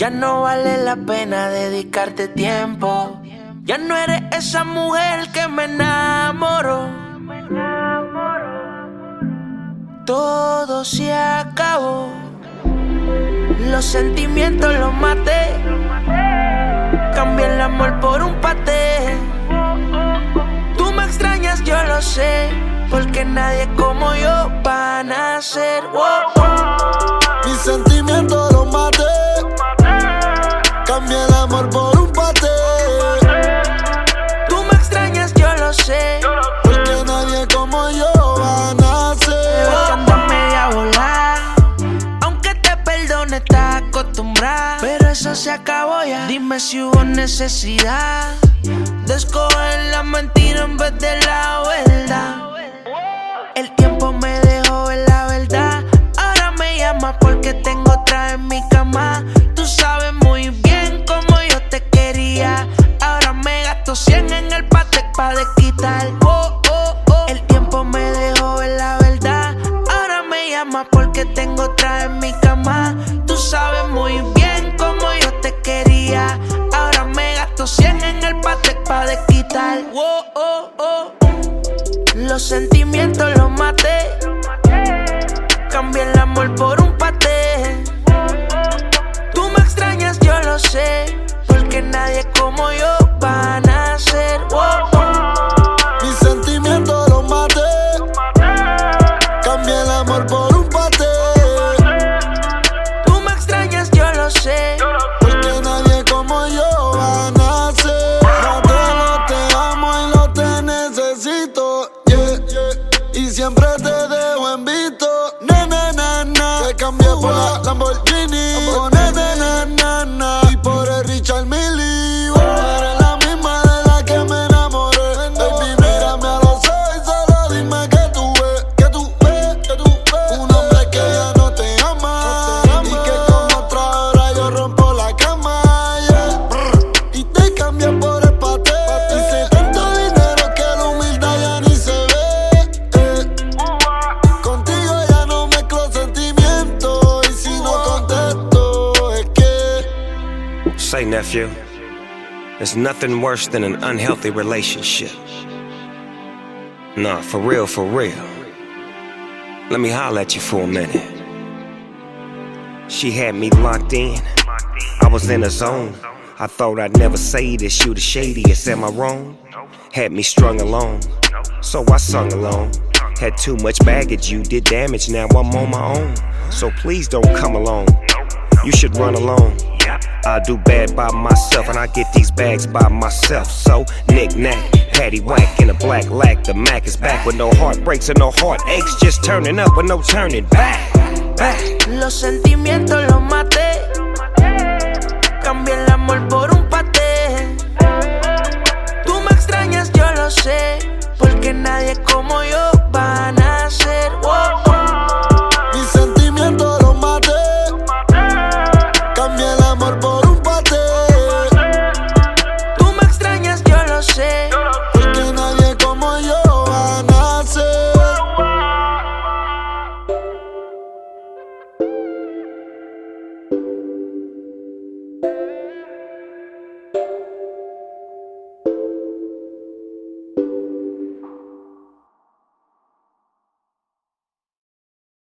Ya no vale la pena dedicarte tiempo. Ya no eres esa mujer que me enamoró. Todo se acabó. Los sentimientos los maté. Cambié el amor por un paté. Tú me extrañas, yo lo sé. Porque nadie como yo va a nacer. Mis sentimientos Dime si hubo necesidad de escoger la mentira en vez de la verdad. El tiempo me dejó ver la verdad. Ahora me llama porque tengo otra en mi cama. Tú sabes muy bien cómo yo te quería. Ahora me gasto 100 en el pate para desquitar. Oh, oh, oh. El tiempo me dejó ver la verdad. Ahora me llama porque tengo otra en mi cama. Tú sabes muy bien cómo Ahora me gasto 100 en el pate para desquitar. Oh, oh, oh. Los sentimientos los maté. Cambié el amor por un paté. Siempre te dejo en visto. Na, na, na, na. Te cambié por la Say, nephew, there's nothing worse than an unhealthy relationship. Nah, for real, for real. Let me holler at you for a minute. She had me locked in. I was in a zone. I thought I'd never say this. You the shadiest, am I wrong? Had me strung along. So I sung along. Had too much baggage, you did damage. Now I'm on my own. So please don't come along. You should run alone. I do bad by myself, and I get these bags by myself. So, knick knack, patty whack in a black lack. The Mac is back with no heartbreaks and no heartaches. Just turning up with no turning back. Back. Los sentimientos los maté. Cambié el amor por